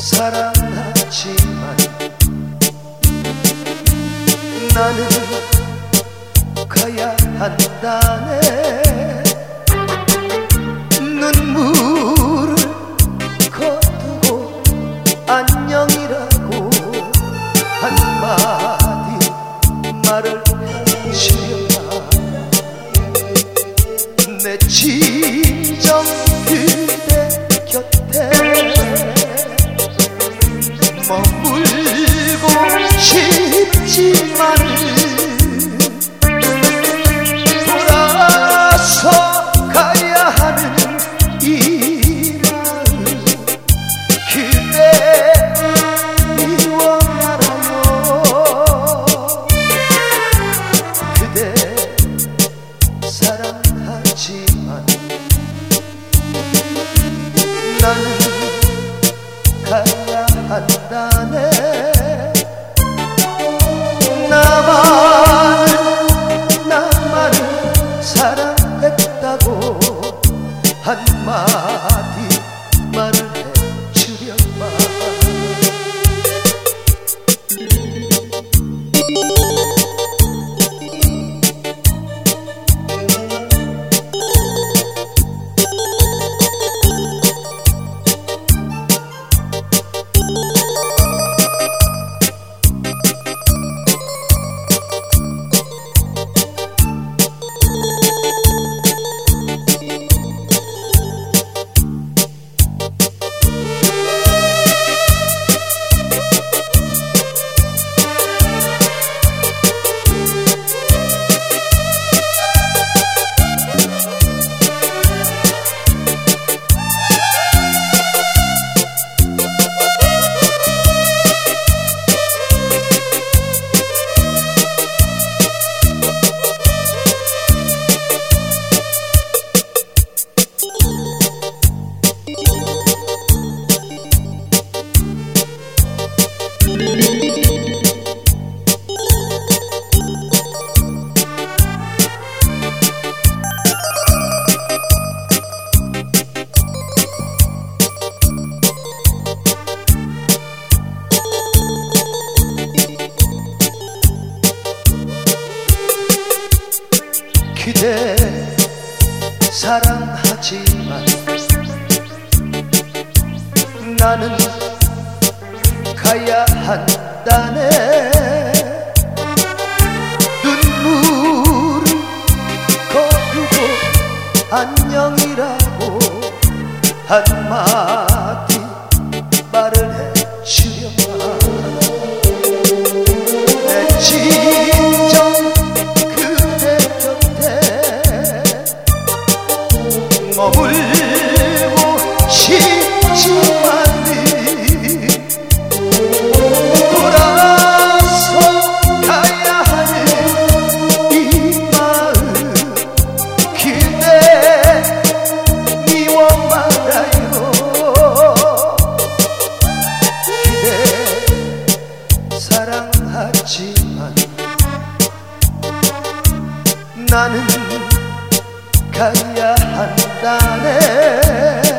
사랑하지만 나는 가야 한다네. 눈물을 거두고 안녕이라고 한마디 말을 하시려나. 내 진정 그대 머물 사랑하지만 나는 가야 한다네. 눈물을 거두고 안녕이라고 한마 가야 한다네